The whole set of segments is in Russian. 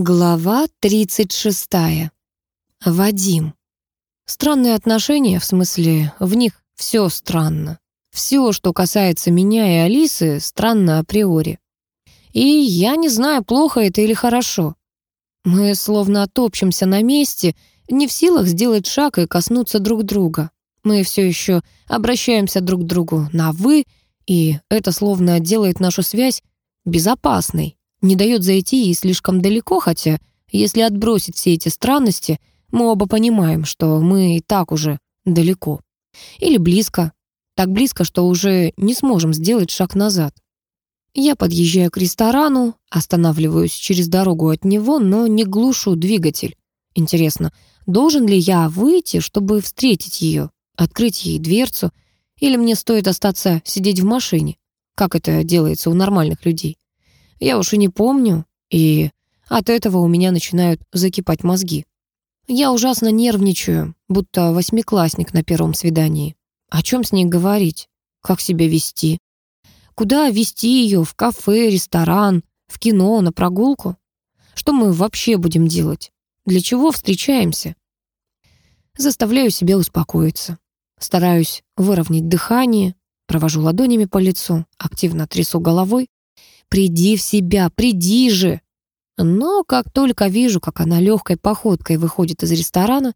Глава 36. Вадим. Странные отношения, в смысле, в них все странно. Все, что касается меня и Алисы, странно априори. И я не знаю, плохо это или хорошо. Мы словно топчемся на месте, не в силах сделать шаг и коснуться друг друга. Мы все еще обращаемся друг к другу на «вы», и это словно делает нашу связь безопасной не дает зайти ей слишком далеко, хотя, если отбросить все эти странности, мы оба понимаем, что мы и так уже далеко. Или близко. Так близко, что уже не сможем сделать шаг назад. Я подъезжаю к ресторану, останавливаюсь через дорогу от него, но не глушу двигатель. Интересно, должен ли я выйти, чтобы встретить ее, открыть ей дверцу, или мне стоит остаться сидеть в машине, как это делается у нормальных людей? Я уж и не помню, и от этого у меня начинают закипать мозги. Я ужасно нервничаю, будто восьмиклассник на первом свидании. О чем с ней говорить? Как себя вести? Куда вести ее? В кафе, ресторан, в кино, на прогулку? Что мы вообще будем делать? Для чего встречаемся? Заставляю себя успокоиться. Стараюсь выровнять дыхание, провожу ладонями по лицу, активно трясу головой. Приди в себя, приди же!» Но как только вижу, как она легкой походкой выходит из ресторана,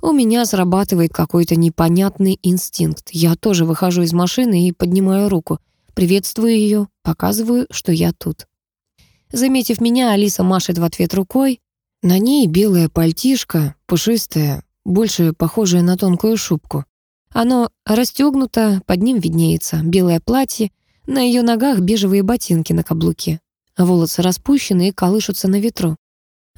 у меня срабатывает какой-то непонятный инстинкт. Я тоже выхожу из машины и поднимаю руку. Приветствую ее, показываю, что я тут. Заметив меня, Алиса машет в ответ рукой. На ней белая пальтишко, пушистое, больше похожее на тонкую шубку. Оно расстегнуто, под ним виднеется белое платье, на ее ногах бежевые ботинки на каблуке. Волосы распущены и колышутся на ветру.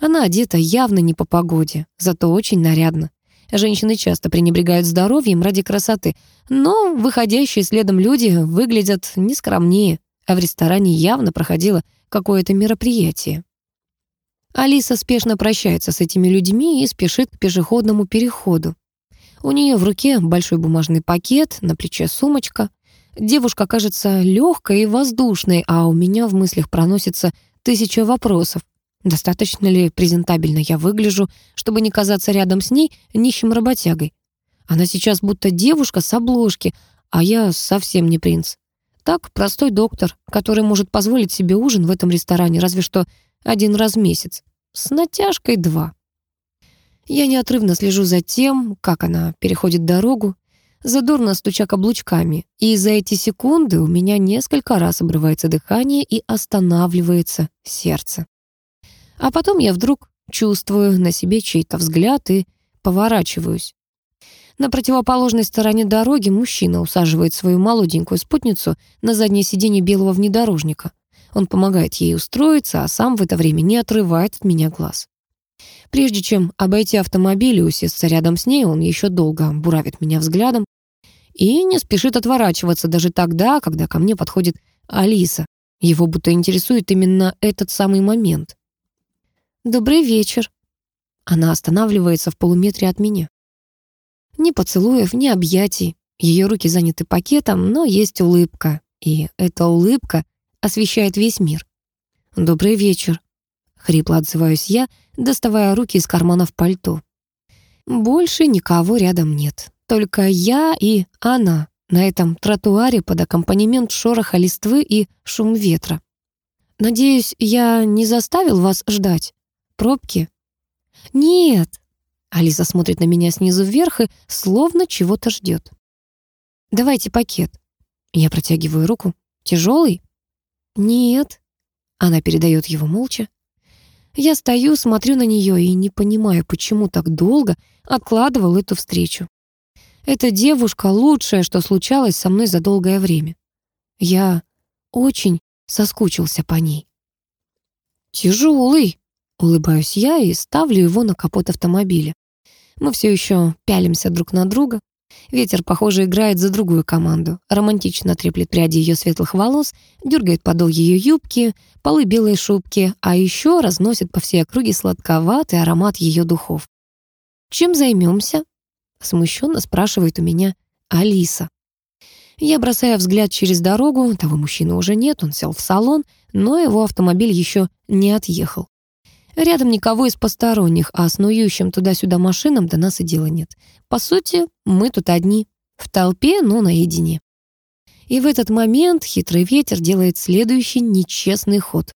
Она одета явно не по погоде, зато очень нарядно. Женщины часто пренебрегают здоровьем ради красоты, но выходящие следом люди выглядят не скромнее, а в ресторане явно проходило какое-то мероприятие. Алиса спешно прощается с этими людьми и спешит к пешеходному переходу. У нее в руке большой бумажный пакет, на плече сумочка. Девушка кажется легкой и воздушной, а у меня в мыслях проносится тысяча вопросов. Достаточно ли презентабельно я выгляжу, чтобы не казаться рядом с ней нищим работягой? Она сейчас будто девушка с обложки, а я совсем не принц. Так, простой доктор, который может позволить себе ужин в этом ресторане разве что один раз в месяц. С натяжкой два. Я неотрывно слежу за тем, как она переходит дорогу, задорно стуча каблучками, и за эти секунды у меня несколько раз обрывается дыхание и останавливается сердце. А потом я вдруг чувствую на себе чей-то взгляд и поворачиваюсь. На противоположной стороне дороги мужчина усаживает свою молоденькую спутницу на заднее сиденье белого внедорожника. Он помогает ей устроиться, а сам в это время не отрывает от меня глаз. Прежде чем обойти автомобиль и усесться рядом с ней, он еще долго буравит меня взглядом, и не спешит отворачиваться даже тогда, когда ко мне подходит Алиса. Его будто интересует именно этот самый момент. «Добрый вечер». Она останавливается в полуметре от меня. Ни поцелуев, ни объятий. Ее руки заняты пакетом, но есть улыбка. И эта улыбка освещает весь мир. «Добрый вечер», — хрипло отзываюсь я, доставая руки из карманов пальто. Больше никого рядом нет. Только я и она на этом тротуаре под аккомпанемент шороха листвы и шум ветра. Надеюсь, я не заставил вас ждать? Пробки? Нет. Алиса смотрит на меня снизу вверх и словно чего-то ждет. Давайте пакет. Я протягиваю руку. Тяжелый? Нет. Она передает его молча. Я стою, смотрю на нее и не понимаю, почему так долго откладывал эту встречу. Эта девушка — лучшее, что случалось со мной за долгое время. Я очень соскучился по ней. «Тяжелый», — улыбаюсь я и ставлю его на капот автомобиля. Мы все еще пялимся друг на друга. Ветер, похоже, играет за другую команду. Романтично треплет пряди ее светлых волос, дергает подол ее юбки, полы белой шубки, а еще разносит по всей округе сладковатый аромат ее духов. «Чем займемся?» Смущенно спрашивает у меня Алиса. Я бросаю взгляд через дорогу, того мужчины уже нет, он сел в салон, но его автомобиль еще не отъехал. Рядом никого из посторонних, а снующим туда-сюда машинам до нас и дела нет. По сути, мы тут одни. В толпе, но наедине. И в этот момент хитрый ветер делает следующий нечестный ход.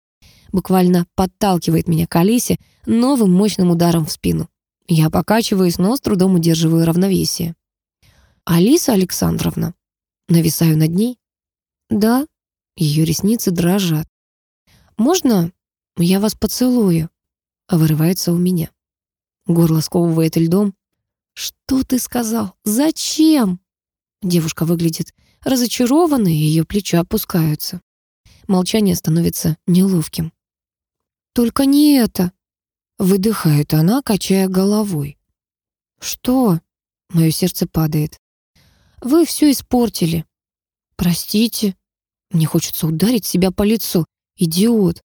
Буквально подталкивает меня к Алисе новым мощным ударом в спину. Я покачиваюсь, но с трудом удерживаю равновесие. «Алиса Александровна?» Нависаю над ней. «Да». Ее ресницы дрожат. «Можно я вас поцелую?» Вырывается у меня. Горло сковывает льдом. «Что ты сказал? Зачем?» Девушка выглядит разочарованной, ее плечи опускаются. Молчание становится неловким. «Только не это!» Выдыхает она, качая головой. «Что?» Мое сердце падает. «Вы все испортили». «Простите». Мне хочется ударить себя по лицу. Идиот.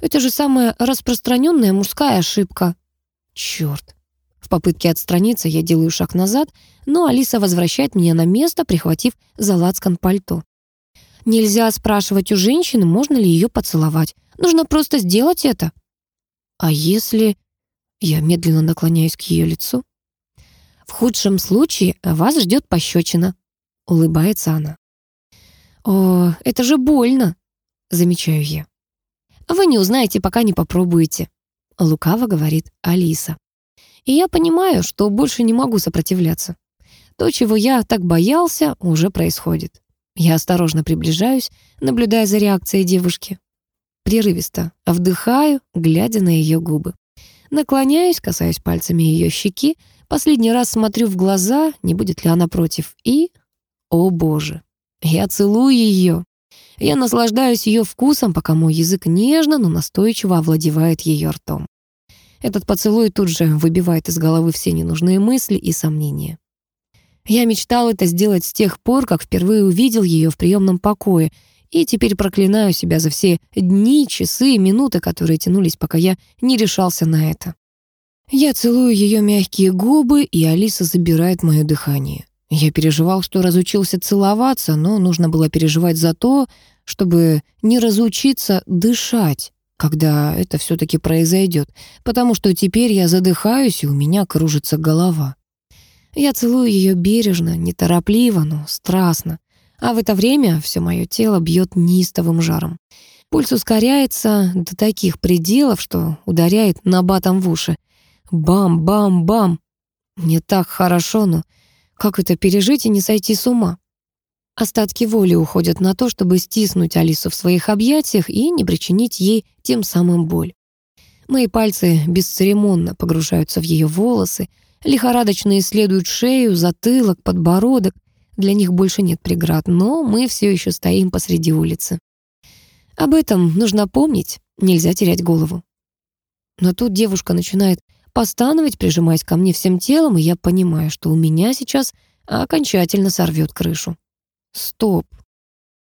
Это же самая распространенная мужская ошибка. Черт. В попытке отстраниться я делаю шаг назад, но Алиса возвращает меня на место, прихватив за лацкан пальто. Нельзя спрашивать у женщины, можно ли ее поцеловать. Нужно просто сделать это. А если... Я медленно наклоняюсь к ее лицу. В худшем случае вас ждет пощечина. Улыбается она. О, это же больно, замечаю я. Вы не узнаете, пока не попробуете. Лукаво говорит Алиса. И я понимаю, что больше не могу сопротивляться. То, чего я так боялся, уже происходит. Я осторожно приближаюсь, наблюдая за реакцией девушки. Прерывисто вдыхаю, глядя на ее губы. Наклоняюсь, касаюсь пальцами ее щеки, последний раз смотрю в глаза, не будет ли она против, и... О боже! Я целую ее. Я наслаждаюсь ее вкусом, пока мой язык нежно, но настойчиво овладевает ее ртом. Этот поцелуй тут же выбивает из головы все ненужные мысли и сомнения. Я мечтал это сделать с тех пор, как впервые увидел ее в приемном покое, и теперь проклинаю себя за все дни, часы и минуты, которые тянулись, пока я не решался на это. Я целую ее мягкие губы, и Алиса забирает мое дыхание. Я переживал, что разучился целоваться, но нужно было переживать за то, чтобы не разучиться дышать, когда это все-таки произойдет, потому что теперь я задыхаюсь, и у меня кружится голова. Я целую ее бережно, неторопливо, но страстно. А в это время все мое тело бьет неистовым жаром. Пульс ускоряется до таких пределов, что ударяет набатом в уши. Бам-бам-бам. Мне так хорошо, но как это пережить и не сойти с ума? Остатки воли уходят на то, чтобы стиснуть Алису в своих объятиях и не причинить ей тем самым боль. Мои пальцы бесцеремонно погружаются в ее волосы, лихорадочно исследуют шею, затылок, подбородок. Для них больше нет преград, но мы все еще стоим посреди улицы. Об этом нужно помнить, нельзя терять голову. Но тут девушка начинает постановать, прижимаясь ко мне всем телом, и я понимаю, что у меня сейчас окончательно сорвет крышу. Стоп,